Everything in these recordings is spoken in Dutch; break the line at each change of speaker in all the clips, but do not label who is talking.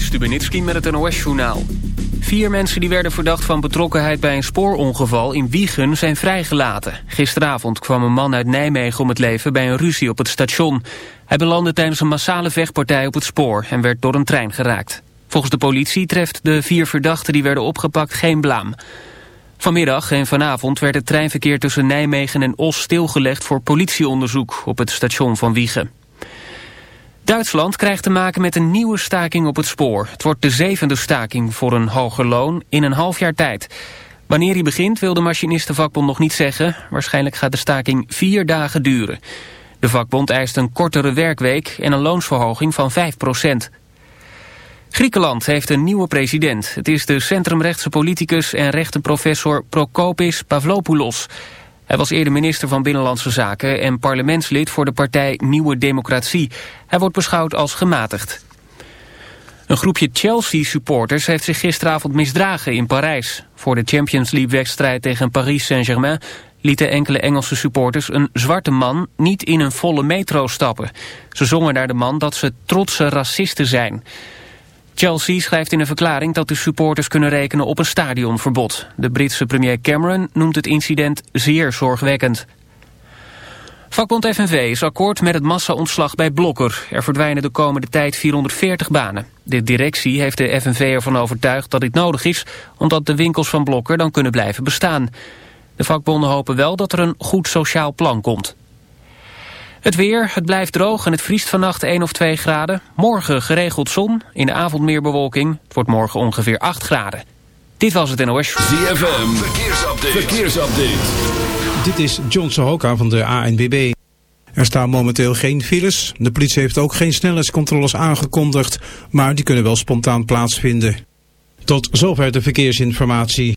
Stubenitski met het NOS-journaal. Vier mensen die werden verdacht van betrokkenheid bij een spoorongeval in Wiegen zijn vrijgelaten. Gisteravond kwam een man uit Nijmegen om het leven bij een ruzie op het station. Hij belandde tijdens een massale vechtpartij op het spoor en werd door een trein geraakt. Volgens de politie treft de vier verdachten die werden opgepakt geen blaam. Vanmiddag en vanavond werd het treinverkeer tussen Nijmegen en Os stilgelegd voor politieonderzoek op het station van Wiegen. Duitsland krijgt te maken met een nieuwe staking op het spoor. Het wordt de zevende staking voor een hoger loon in een half jaar tijd. Wanneer die begint wil de machinistenvakbond nog niet zeggen. Waarschijnlijk gaat de staking vier dagen duren. De vakbond eist een kortere werkweek en een loonsverhoging van 5 procent. Griekenland heeft een nieuwe president. Het is de centrumrechtse politicus en rechtenprofessor Prokopis Pavlopoulos. Hij was eerder minister van Binnenlandse Zaken en parlementslid voor de partij Nieuwe Democratie. Hij wordt beschouwd als gematigd. Een groepje Chelsea-supporters heeft zich gisteravond misdragen in Parijs. Voor de Champions League-wedstrijd tegen Paris Saint-Germain... lieten enkele Engelse supporters een zwarte man niet in een volle metro stappen. Ze zongen naar de man dat ze trotse racisten zijn... Chelsea schrijft in een verklaring dat de supporters kunnen rekenen op een stadionverbod. De Britse premier Cameron noemt het incident zeer zorgwekkend. Vakbond FNV is akkoord met het massa-ontslag bij Blokker. Er verdwijnen de komende tijd 440 banen. De directie heeft de FNV ervan overtuigd dat dit nodig is... omdat de winkels van Blokker dan kunnen blijven bestaan. De vakbonden hopen wel dat er een goed sociaal plan komt. Het weer, het blijft droog en het vriest vannacht 1 of 2 graden. Morgen geregeld zon, in de avond meer bewolking. Het wordt morgen ongeveer 8 graden. Dit was het NOS.
ZFM, verkeersupdate. verkeersupdate.
Dit is John Sohoka van de ANBB. Er staan momenteel geen files. De politie heeft ook geen snelheidscontroles aangekondigd, maar die kunnen wel spontaan plaatsvinden. Tot zover de verkeersinformatie.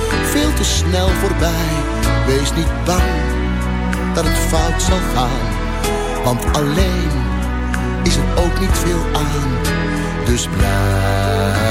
veel te snel voorbij. Wees niet bang dat het fout zal gaan. Want alleen is er ook niet veel aan. Dus blijf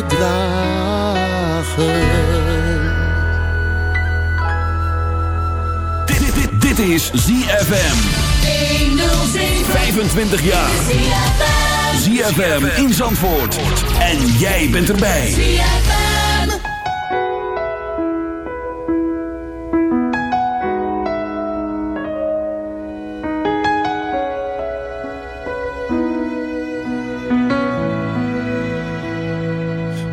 te dragen.
Dit, dit, dit, is ZFM. 25 jaar. ZFM in Zandvoort. En jij bent erbij.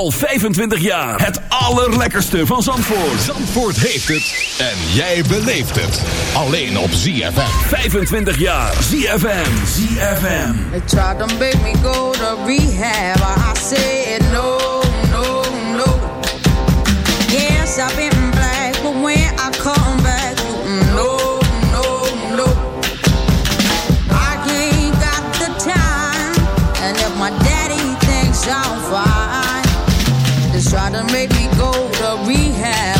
Al 25 jaar. Het allerlekkerste van Zandvoort.
Zandvoort heeft het. En jij beleeft het. Alleen op ZFM.
25 jaar. ZFM. ZFM.
They tried to make me go to rehab. I said no, no, no. Yes, I've been black. But when I come back, no, no, no. I ain't got the time. And if my daddy thinks I'm fine. gotta make me go to rehab.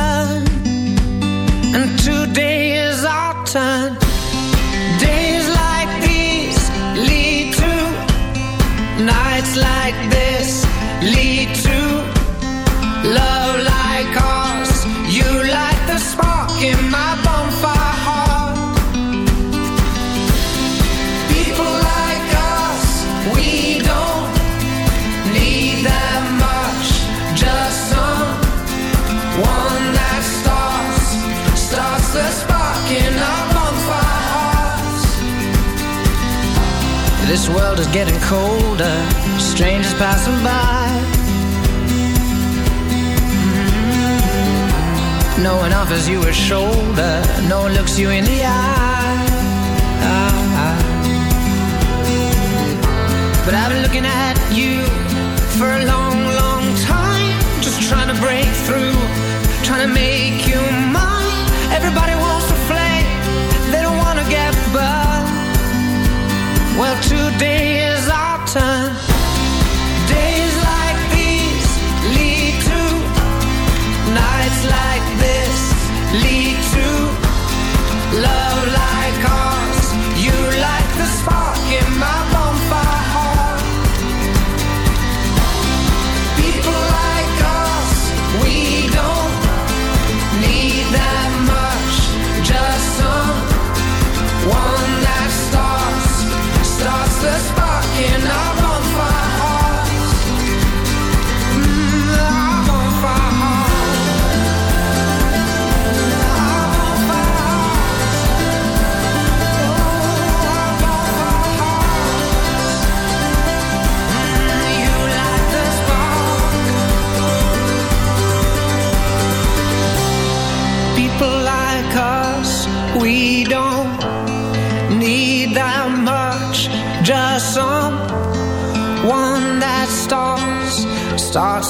Is turn. Days like these lead to nights like this lead This world is getting colder, strangers passing by. Mm-hmm. No one offers you a shoulder, no one looks you in the eye. But I've been looking at you for a long, today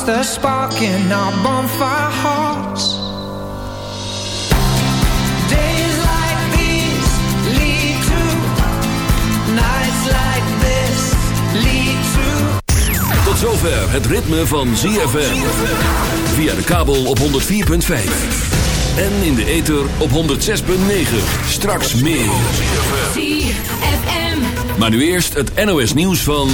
the spark in our bonfire hearts. Days like these lead to nights like this lead to.
Tot zover het ritme van ZFM. Via de kabel op 104.5. En in de ether op 106.9. Straks meer. Maar nu eerst het NOS nieuws van...